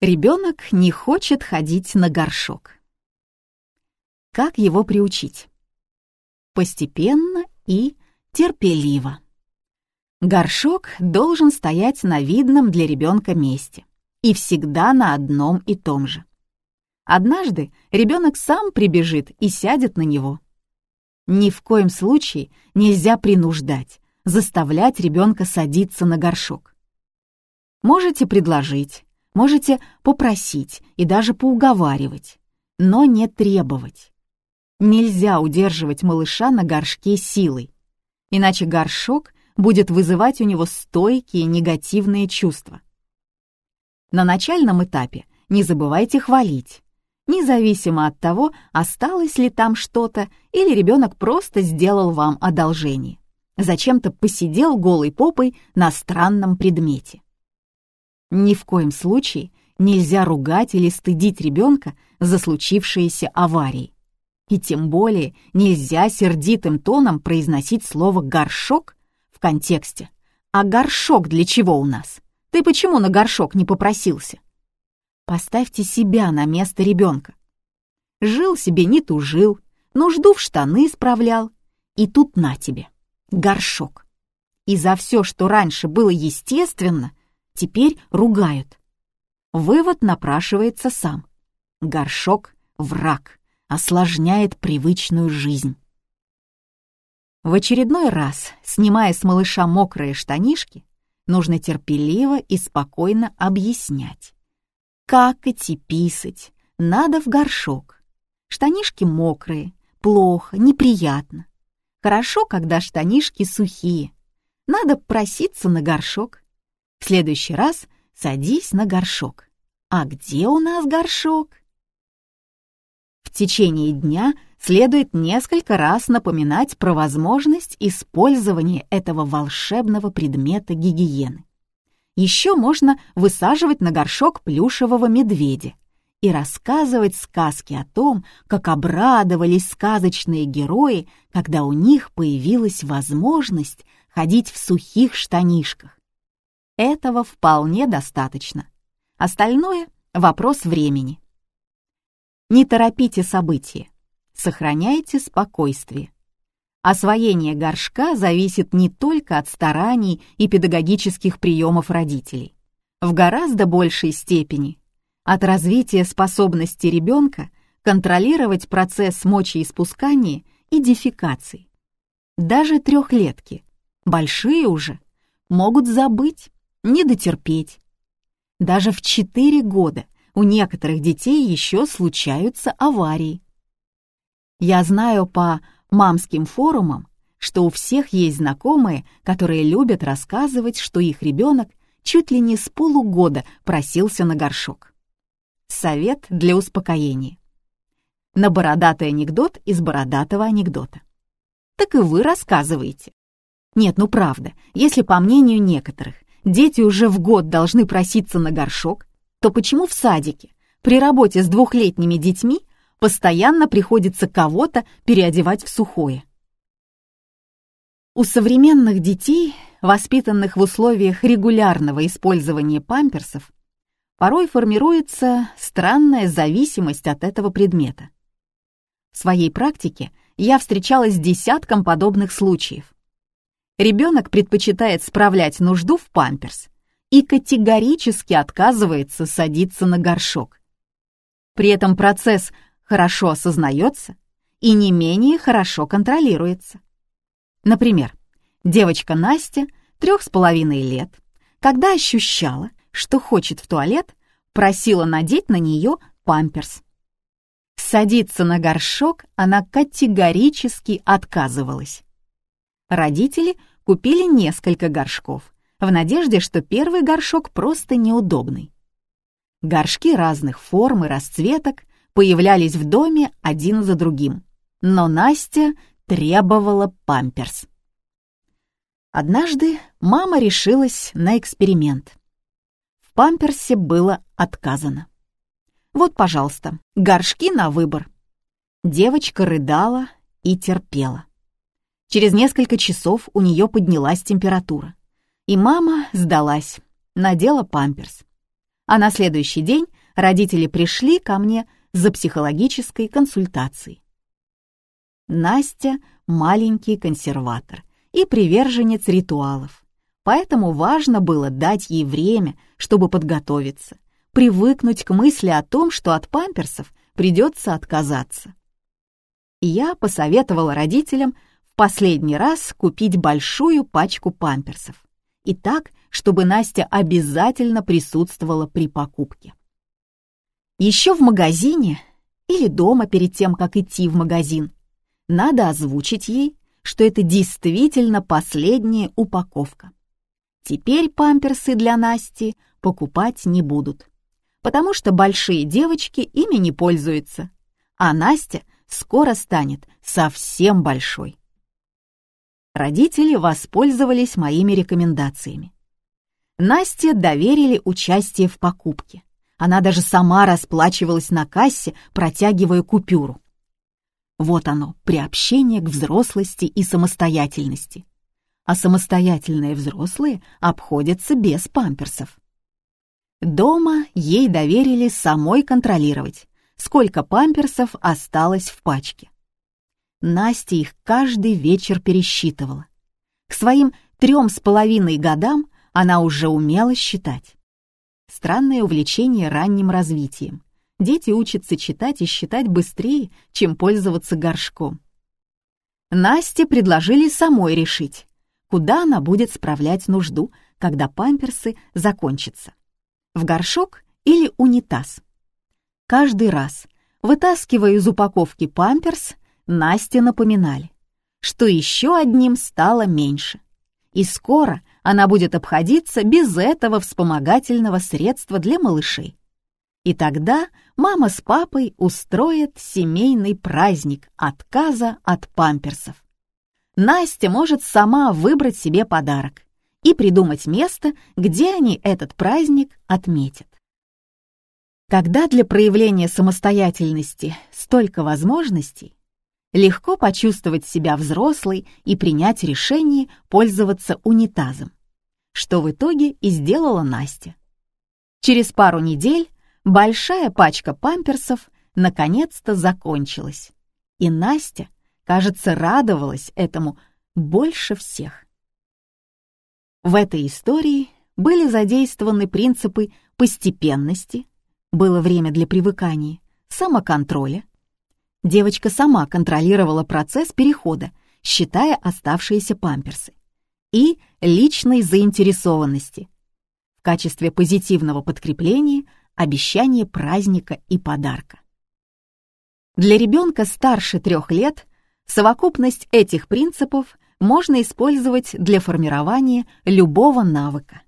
Ребенок не хочет ходить на горшок. Как его приучить? Постепенно и терпеливо. Горшок должен стоять на видном для ребенка месте и всегда на одном и том же. Однажды ребенок сам прибежит и сядет на него. Ни в коем случае нельзя принуждать, заставлять ребенка садиться на горшок. Можете предложить, Можете попросить и даже поуговаривать, но не требовать. Нельзя удерживать малыша на горшке силой, иначе горшок будет вызывать у него стойкие негативные чувства. На начальном этапе не забывайте хвалить, независимо от того, осталось ли там что-то или ребенок просто сделал вам одолжение. Зачем-то посидел голой попой на странном предмете. Ни в коем случае нельзя ругать или стыдить ребенка за случившиеся аварии. И тем более нельзя сердитым тоном произносить слово «горшок» в контексте. А горшок для чего у нас? Ты почему на горшок не попросился? Поставьте себя на место ребенка. Жил себе, не тужил, нужду в штаны справлял. И тут на тебе, горшок. И за все, что раньше было естественно, теперь ругают. Вывод напрашивается сам. Горшок — враг, осложняет привычную жизнь. В очередной раз, снимая с малыша мокрые штанишки, нужно терпеливо и спокойно объяснять. Какать и писать надо в горшок. Штанишки мокрые, плохо, неприятно. Хорошо, когда штанишки сухие. Надо проситься на горшок. В следующий раз садись на горшок. А где у нас горшок? В течение дня следует несколько раз напоминать про возможность использования этого волшебного предмета гигиены. Еще можно высаживать на горшок плюшевого медведя и рассказывать сказки о том, как обрадовались сказочные герои, когда у них появилась возможность ходить в сухих штанишках. Этого вполне достаточно. Остальное — вопрос времени. Не торопите события. Сохраняйте спокойствие. Освоение горшка зависит не только от стараний и педагогических приемов родителей. В гораздо большей степени от развития способности ребенка контролировать процесс мочеиспускания и дефекации. Даже трехлетки, большие уже, могут забыть, не дотерпеть. Даже в 4 года у некоторых детей еще случаются аварии. Я знаю по мамским форумам, что у всех есть знакомые, которые любят рассказывать, что их ребенок чуть ли не с полугода просился на горшок. Совет для успокоения. На бородатый анекдот из бородатого анекдота. Так и вы рассказываете. Нет, ну правда, если по мнению некоторых дети уже в год должны проситься на горшок, то почему в садике при работе с двухлетними детьми постоянно приходится кого-то переодевать в сухое? У современных детей, воспитанных в условиях регулярного использования памперсов, порой формируется странная зависимость от этого предмета. В своей практике я встречалась с десятком подобных случаев. Ребенок предпочитает справлять нужду в памперс и категорически отказывается садиться на горшок. При этом процесс хорошо осознается и не менее хорошо контролируется. Например, девочка Настя, трех с половиной лет, когда ощущала, что хочет в туалет, просила надеть на нее памперс. Садиться на горшок она категорически отказывалась. Родители купили несколько горшков, в надежде, что первый горшок просто неудобный. Горшки разных форм и расцветок появлялись в доме один за другим, но Настя требовала памперс. Однажды мама решилась на эксперимент. В памперсе было отказано. Вот, пожалуйста, горшки на выбор. Девочка рыдала и терпела. Через несколько часов у нее поднялась температура. И мама сдалась, надела памперс. А на следующий день родители пришли ко мне за психологической консультацией. Настя — маленький консерватор и приверженец ритуалов, поэтому важно было дать ей время, чтобы подготовиться, привыкнуть к мысли о том, что от памперсов придется отказаться. Я посоветовала родителям последний раз купить большую пачку памперсов. И так, чтобы Настя обязательно присутствовала при покупке. Еще в магазине или дома перед тем, как идти в магазин, надо озвучить ей, что это действительно последняя упаковка. Теперь памперсы для Насти покупать не будут, потому что большие девочки ими не пользуются, а Настя скоро станет совсем большой. Родители воспользовались моими рекомендациями. Насте доверили участие в покупке. Она даже сама расплачивалась на кассе, протягивая купюру. Вот оно, приобщение к взрослости и самостоятельности. А самостоятельные взрослые обходятся без памперсов. Дома ей доверили самой контролировать, сколько памперсов осталось в пачке. Настя их каждый вечер пересчитывала. К своим трем с половиной годам она уже умела считать. Странное увлечение ранним развитием. Дети учатся читать и считать быстрее, чем пользоваться горшком. Насте предложили самой решить, куда она будет справлять нужду, когда памперсы закончатся. В горшок или унитаз. Каждый раз, вытаскивая из упаковки памперс, Насте напоминали, что еще одним стало меньше. И скоро она будет обходиться без этого вспомогательного средства для малышей. И тогда мама с папой устроят семейный праздник отказа от памперсов. Настя может сама выбрать себе подарок и придумать место, где они этот праздник отметят. Когда для проявления самостоятельности столько возможностей, легко почувствовать себя взрослой и принять решение пользоваться унитазом, что в итоге и сделала Настя. Через пару недель большая пачка памперсов наконец-то закончилась, и Настя, кажется, радовалась этому больше всех. В этой истории были задействованы принципы постепенности, было время для привыкания, самоконтроля. Девочка сама контролировала процесс перехода, считая оставшиеся памперсы. И личной заинтересованности. В качестве позитивного подкрепления обещание праздника и подарка. Для ребенка старше трех лет совокупность этих принципов можно использовать для формирования любого навыка.